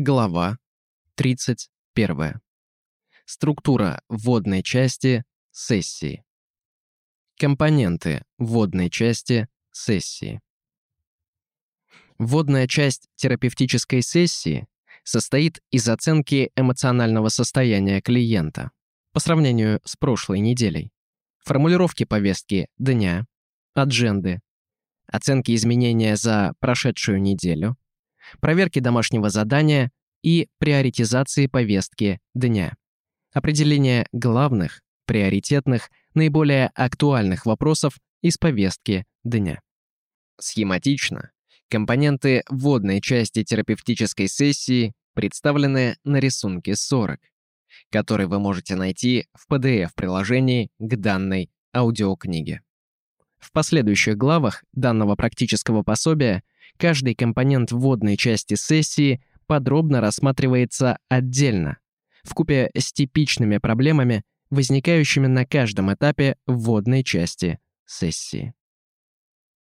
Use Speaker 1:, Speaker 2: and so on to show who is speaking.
Speaker 1: Глава 31. Структура вводной части сессии. Компоненты вводной части сессии. Вводная часть терапевтической сессии состоит из оценки эмоционального состояния клиента по сравнению с прошлой неделей, формулировки повестки дня, адженды, оценки изменения за прошедшую неделю, проверки домашнего задания и приоритизации повестки дня. Определение главных, приоритетных, наиболее актуальных вопросов из повестки дня. Схематично. Компоненты вводной части терапевтической сессии представлены на рисунке 40, который вы можете найти в PDF-приложении к данной аудиокниге. В последующих главах данного практического пособия каждый компонент вводной части сессии подробно рассматривается отдельно, вкупе с типичными проблемами, возникающими на каждом этапе вводной части сессии.